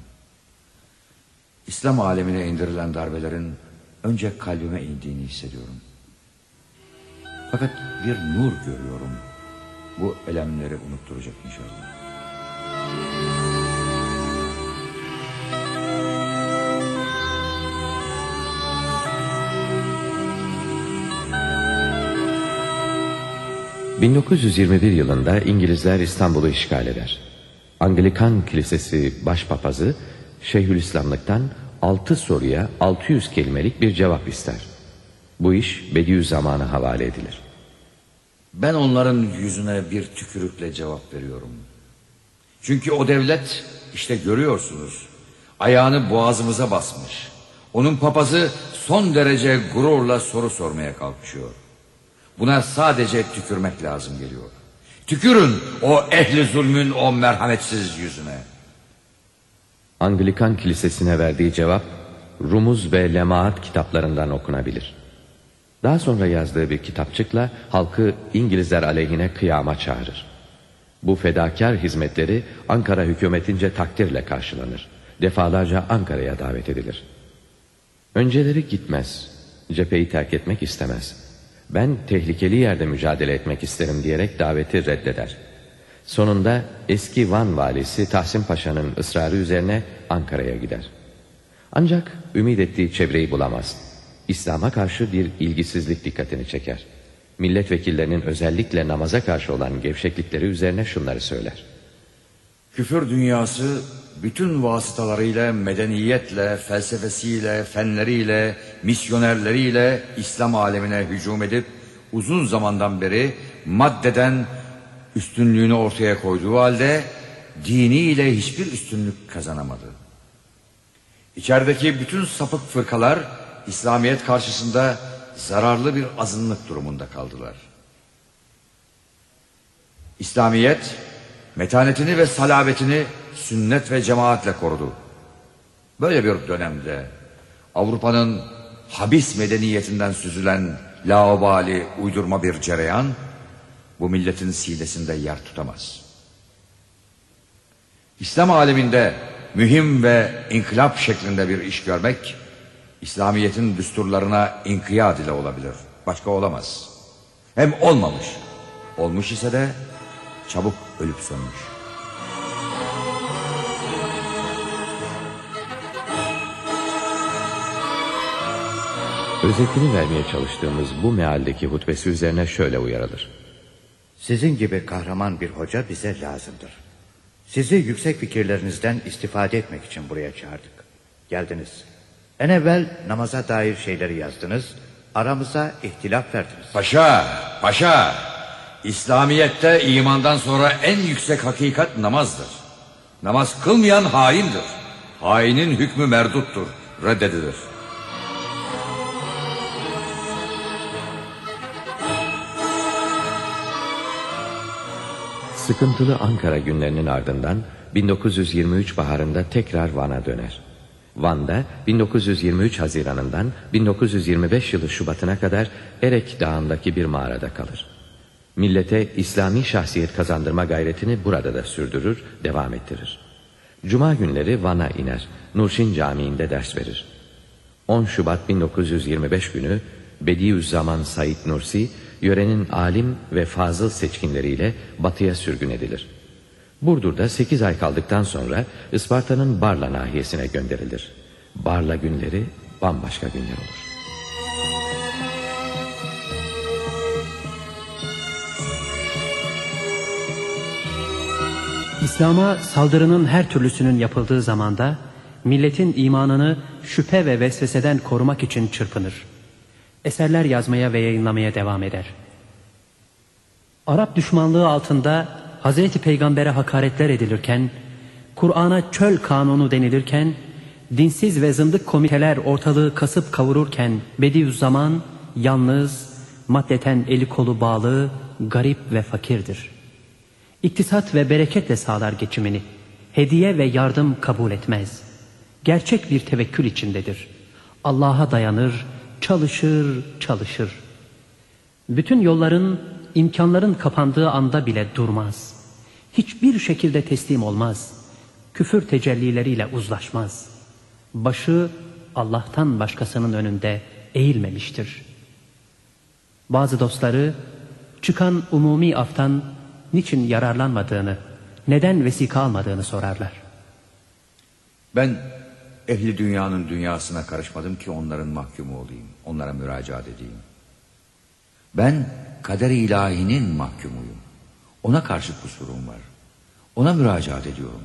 İslam alemine indirilen darbelerin önce kalbime indiğini hissediyorum. Fakat bir nur görüyorum. Bu elemleri unutturacak inşallah. ...1921 yılında İngilizler İstanbul'u işgal eder. Anglikan Kilisesi başpapazı Şeyhülislamlıktan 6 soruya 600 kelimelik bir cevap ister. Bu iş Bediüzzaman'a havale edilir. Ben onların yüzüne bir tükürükle cevap veriyorum. Çünkü o devlet işte görüyorsunuz ayağını boğazımıza basmış. Onun papazı son derece gururla soru sormaya kalkışıyor. Buna sadece tükürmek lazım geliyor. Tükürün o ehli zulmün o merhametsiz yüzüne. Anglikan Kilisesi'ne verdiği cevap Rumuz ve Lemaat kitaplarından okunabilir. Daha sonra yazdığı bir kitapçıkla halkı İngilizler aleyhine kıyama çağırır. Bu fedakar hizmetleri Ankara hükümetince takdirle karşılanır. Defalarca Ankara'ya davet edilir. Önceleri gitmez, cepheyi terk etmek istemez. Ben tehlikeli yerde mücadele etmek isterim diyerek daveti reddeder. Sonunda eski Van valisi Tahsin Paşa'nın ısrarı üzerine Ankara'ya gider. Ancak ümit ettiği çevreyi bulamaz. İslam'a karşı bir ilgisizlik dikkatini çeker. Milletvekillerinin özellikle namaza karşı olan gevşeklikleri üzerine şunları söyler. Küfür dünyası bütün vasıtalarıyla, medeniyetle, felsefesiyle, fenleriyle, misyonerleriyle İslam alemine hücum edip uzun zamandan beri maddeden üstünlüğünü ortaya koyduğu halde diniyle hiçbir üstünlük kazanamadı. İçerideki bütün sapık fırkalar İslamiyet karşısında zararlı bir azınlık durumunda kaldılar. İslamiyet metanetini ve salabetini sünnet ve cemaatle korudu. Böyle bir dönemde Avrupa'nın habis medeniyetinden süzülen laubali uydurma bir cereyan bu milletin silesinde yer tutamaz. İslam aleminde mühim ve inkılap şeklinde bir iş görmek İslamiyet'in düsturlarına inkiyat ile olabilir. Başka olamaz. Hem olmamış. Olmuş ise de çabuk ölüp sönmüş. Özetini vermeye çalıştığımız bu mealdeki hutbesi üzerine şöyle uyarılır. Sizin gibi kahraman bir hoca bize lazımdır. Sizi yüksek fikirlerinizden istifade etmek için buraya çağırdık. Geldiniz. En evvel namaza dair şeyleri yazdınız. Aramıza ihtilaf verdiniz. Paşa, paşa. İslamiyet'te imandan sonra en yüksek hakikat namazdır. Namaz kılmayan haindir. Hainin hükmü merduttur, reddedilir. Sıkıntılı Ankara günlerinin ardından 1923 baharında tekrar Van'a döner. Van'da 1923 Haziran'ından 1925 yılı Şubat'ına kadar Erek Dağı'ndaki bir mağarada kalır. Millete İslami şahsiyet kazandırma gayretini burada da sürdürür, devam ettirir. Cuma günleri Van'a iner, Nurşin Camii'nde ders verir. 10 Şubat 1925 günü Bediüzzaman Said Nursi, yörenin alim ve fazıl seçkinleriyle batıya sürgün edilir. Burdur'da 8 ay kaldıktan sonra Isparta'nın Barla nahiyesine gönderilir. Barla günleri bambaşka günler olur. İslam'a saldırının her türlüsünün yapıldığı zamanda milletin imanını şüphe ve vesveseden korumak için çırpınır. Eserler yazmaya ve yayınlamaya devam eder. Arap düşmanlığı altında Hazreti Peygamber'e hakaretler edilirken, Kur'an'a çöl kanunu denilirken, dinsiz ve zındık komiteler ortalığı kasıp kavururken Bediüzzaman yalnız, maddeten eli kolu bağlı, garip ve fakirdir. İktisat ve bereketle sağlar geçimini. Hediye ve yardım kabul etmez. Gerçek bir tevekkül içindedir. Allah'a dayanır, çalışır, çalışır. Bütün yolların, imkanların kapandığı anda bile durmaz. Hiçbir şekilde teslim olmaz. Küfür tecellileriyle uzlaşmaz. Başı Allah'tan başkasının önünde eğilmemiştir. Bazı dostları çıkan umumi aftan niçin yararlanmadığını, neden vesika almadığını sorarlar. Ben ehli dünyanın dünyasına karışmadım ki onların mahkumu olayım. Onlara müracaat edeyim. Ben kader ilahinin mahkumuyum. Ona karşı kusurum var. Ona müracaat ediyorum.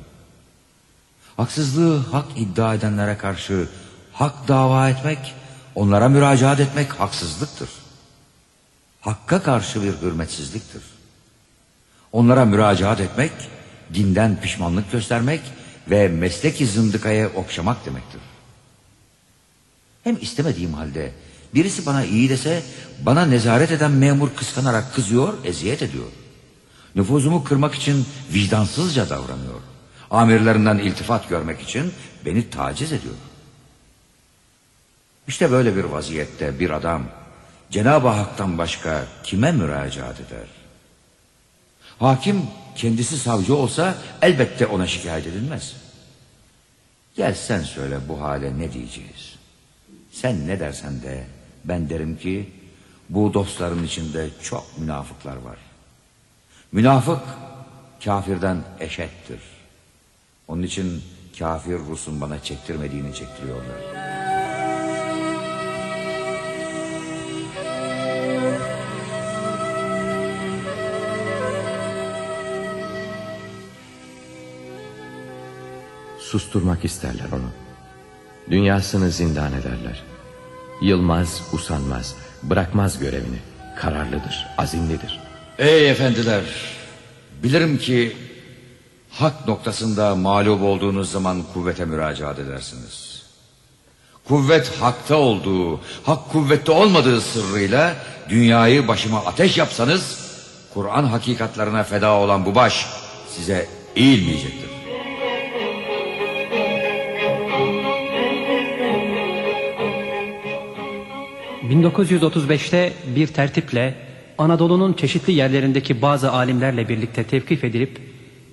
Haksızlığı hak iddia edenlere karşı hak dava etmek, onlara müracaat etmek haksızlıktır. Hakka karşı bir hürmetsizliktir. Onlara müracaat etmek, dinden pişmanlık göstermek ve mesleki zındıkaya okşamak demektir. Hem istemediğim halde birisi bana iyi dese bana nezaret eden memur kıskanarak kızıyor, eziyet ediyor. Nüfuzumu kırmak için vicdansızca davranıyor. Amirlerinden iltifat görmek için beni taciz ediyor. İşte böyle bir vaziyette bir adam Cenab-ı Hak'tan başka kime müracaat eder? Hakim kendisi savcı olsa elbette ona şikayet edilmez. Gel sen söyle bu hale ne diyeceğiz? Sen ne dersen de ben derim ki bu dostların içinde çok münafıklar var. Münafık kafirden eşettir. Onun için kafir Rus'un bana çektirmediğini çektiriyorlar. Susturmak isterler onu. Dünyasını zindan ederler. Yılmaz, usanmaz, bırakmaz görevini. Kararlıdır, azimlidir. Ey efendiler, bilirim ki hak noktasında mağlup olduğunuz zaman kuvvete müracaat edersiniz. Kuvvet hakta olduğu, hak kuvvette olmadığı sırrıyla dünyayı başıma ateş yapsanız, Kur'an hakikatlarına feda olan bu baş size eğilmeyecektir. ...1935'te bir tertiple Anadolu'nun çeşitli yerlerindeki bazı alimlerle birlikte tevkif edilip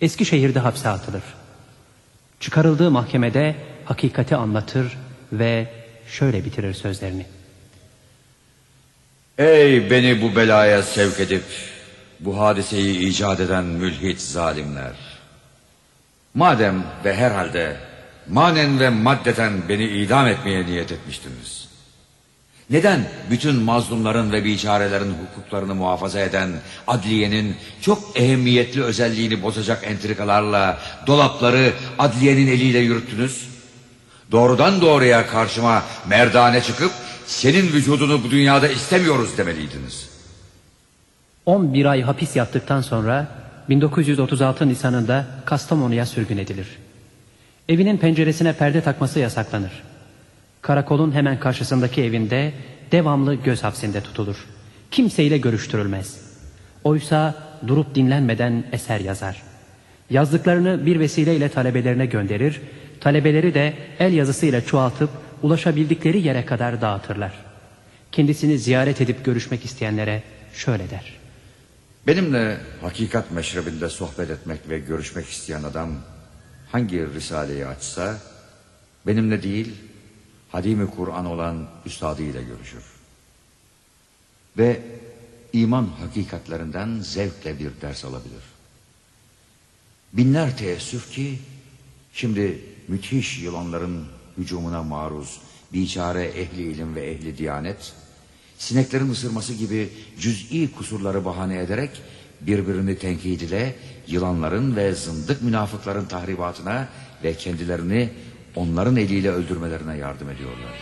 Eskişehir'de hapse atılır. Çıkarıldığı mahkemede hakikati anlatır ve şöyle bitirir sözlerini. Ey beni bu belaya sevk edip bu hadiseyi icat eden mülhit zalimler. Madem ve herhalde manen ve maddeten beni idam etmeye niyet etmiştiniz. Neden bütün mazlumların ve biçarelerin hukuklarını muhafaza eden adliyenin çok ehemmiyetli özelliğini bozacak entrikalarla dolapları adliyenin eliyle yürüttünüz? Doğrudan doğruya karşıma merdane çıkıp senin vücudunu bu dünyada istemiyoruz demeliydiniz. 11 ay hapis yattıktan sonra 1936 Nisan'ında Kastamonu'ya sürgün edilir. Evinin penceresine perde takması yasaklanır. Karakolun hemen karşısındaki evinde devamlı göz hapsinde tutulur. Kimseyle görüştürülmez. Oysa durup dinlenmeden eser yazar. Yazdıklarını bir vesileyle talebelerine gönderir, talebeleri de el yazısıyla çoğaltıp ulaşabildikleri yere kadar dağıtırlar. Kendisini ziyaret edip görüşmek isteyenlere şöyle der. Benimle hakikat meşrebinde sohbet etmek ve görüşmek isteyen adam hangi risaleyi açsa benimle değil Hadimi Kur'an olan üstadıyla görüşür. Ve iman hakikatlerinden zevkle bir ders alabilir. Binler teessüf ki şimdi müthiş yılanların hücumuna maruz biçare ehli ilim ve ehli diyanet, sineklerin ısırması gibi cüz'i kusurları bahane ederek birbirini tenkit ile yılanların ve zındık münafıkların tahribatına ve kendilerini onların eliyle öldürmelerine yardım ediyorlar.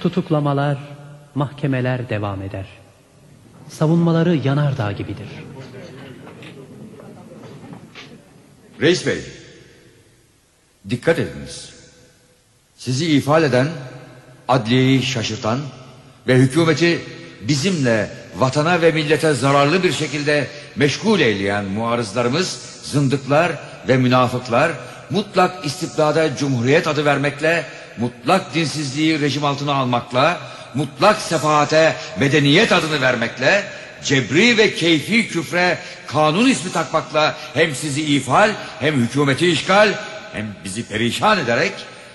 Tutuklamalar, mahkemeler devam eder. Savunmaları yanardağ gibidir. Reis Bey, dikkat ediniz. Sizi ifade eden, adliyeyi şaşırtan ve hükümeti bizimle vatana ve millete zararlı bir şekilde meşgul eyleyen muarızlarımız, zındıklar ve münafıklar mutlak istibdada cumhuriyet adı vermekle, mutlak dinsizliği rejim altına almakla, mutlak sefahate medeniyet adını vermekle, cebri ve keyfi küfre kanun ismi takmakla hem sizi ifal hem hükümeti işgal hem bizi perişan ederek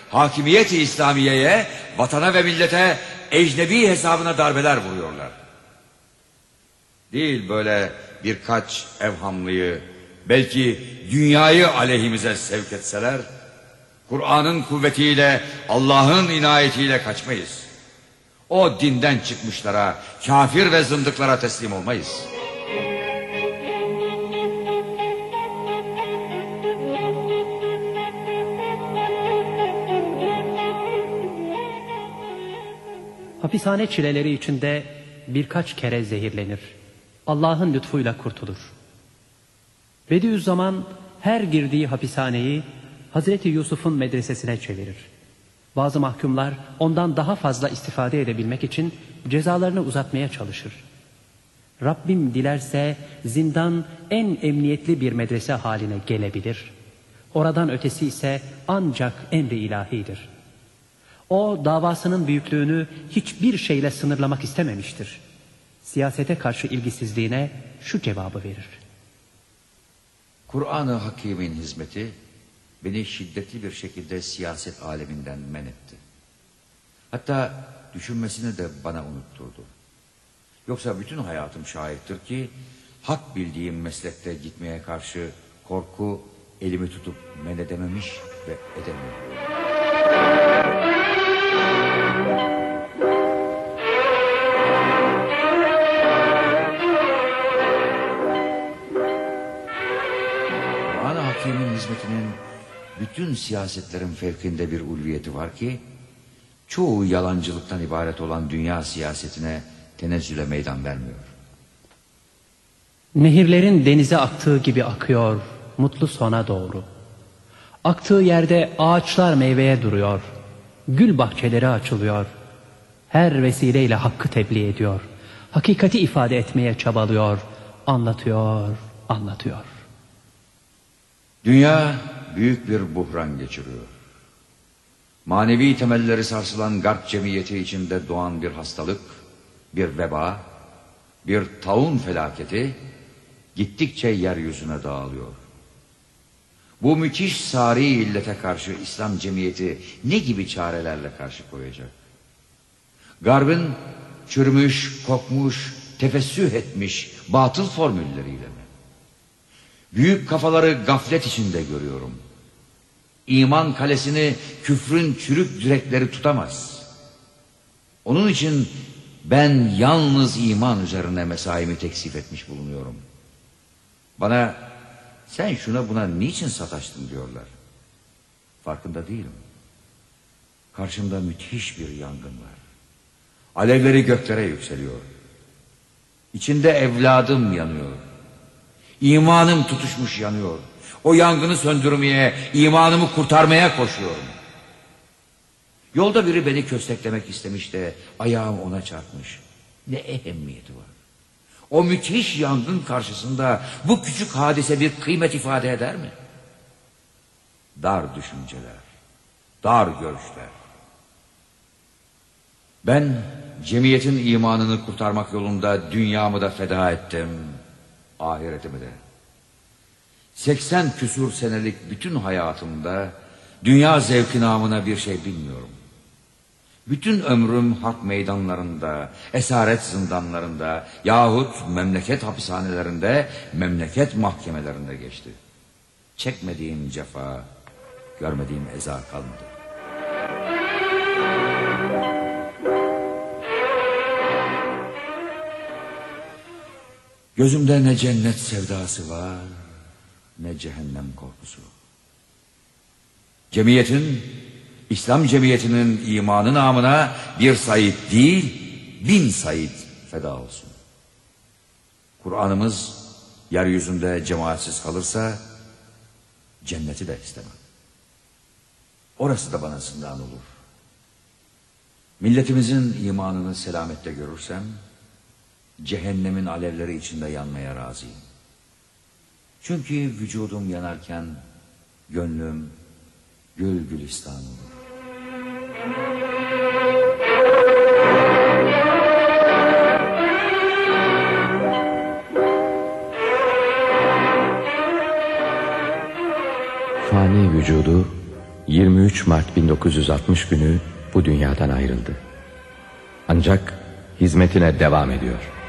hakimiyeti İslamiye'ye, vatana ve millete ecnebi hesabına darbeler vuruyorlar. Değil böyle birkaç evhamlıyı, belki dünyayı aleyhimize sevk etseler, Kur'an'ın kuvvetiyle, Allah'ın inayetiyle kaçmayız. O dinden çıkmışlara, kafir ve zındıklara teslim olmayız. Hapishane çileleri içinde birkaç kere zehirlenir. Allah'ın lütfuyla kurtulur. Bediüzzaman her girdiği hapishaneyi Hazreti Yusuf'un medresesine çevirir. Bazı mahkumlar ondan daha fazla istifade edebilmek için cezalarını uzatmaya çalışır. Rabbim dilerse zindan en emniyetli bir medrese haline gelebilir. Oradan ötesi ise ancak emri ilahidir. O davasının büyüklüğünü hiçbir şeyle sınırlamak istememiştir. Siyasete karşı ilgisizliğine şu cevabı verir. Kur'an-ı Hakim'in hizmeti beni şiddetli bir şekilde siyaset aleminden men etti. Hatta düşünmesini de bana unutturdu. Yoksa bütün hayatım şahittir ki hak bildiğim meslekte gitmeye karşı korku elimi tutup men edememiş ve edemiyor. Hizmetinin bütün siyasetlerin fevkinde bir ulviyeti var ki çoğu yalancılıktan ibaret olan dünya siyasetine tenezzüle meydan vermiyor. Nehirlerin denize aktığı gibi akıyor mutlu sona doğru. Aktığı yerde ağaçlar meyveye duruyor. Gül bahçeleri açılıyor. Her vesileyle hakkı tebliğ ediyor. Hakikati ifade etmeye çabalıyor. Anlatıyor, anlatıyor. Dünya büyük bir buhran geçiriyor. Manevi temelleri sarsılan garp cemiyeti içinde doğan bir hastalık, bir veba, bir taun felaketi gittikçe yeryüzüne dağılıyor. Bu müthiş sari illete karşı İslam cemiyeti ne gibi çarelerle karşı koyacak? Garbın çürümüş, kokmuş, tefessüh etmiş batıl formülleriyle mi? Büyük kafaları gaflet içinde görüyorum. İman kalesini küfrün çürük direkleri tutamaz. Onun için ben yalnız iman üzerine mesaimi teksif etmiş bulunuyorum. Bana sen şuna buna niçin sataştın diyorlar. Farkında değilim. Karşımda müthiş bir yangın var. Alevleri göklere yükseliyor. İçinde evladım yanıyor. İmanım tutuşmuş yanıyor. O yangını söndürmeye, imanımı kurtarmaya koşuyorum. Yolda biri beni kösteklemek istemiş de ayağım ona çarpmış. Ne ehemmiyeti var. O müthiş yangın karşısında bu küçük hadise bir kıymet ifade eder mi? Dar düşünceler, dar görüşler. Ben cemiyetin imanını kurtarmak yolunda dünyamı da feda ettim, ahiretimi de. 80 küsur senelik bütün hayatımda dünya zevki namına bir şey bilmiyorum. Bütün ömrüm harp meydanlarında, esaret zindanlarında yahut memleket hapishanelerinde, memleket mahkemelerinde geçti. Çekmediğim cefa, görmediğim eza kalmadı. Gözümde ne cennet sevdası var, ne cehennem korkusu. Cemiyetin, İslam cemiyetinin imanı namına bir Said değil, bin Said feda olsun. Kur'an'ımız yeryüzünde cemaatsiz kalırsa cenneti de istemem. Orası da bana zindan olur. Milletimizin imanını selamette görürsem cehennemin alevleri içinde yanmaya razıyım. Çünkü vücudum yanarken gönlüm gül gülistan olur. Fani vücudu 23 Mart 1960 günü bu dünyadan ayrıldı. Ancak hizmetine devam ediyor.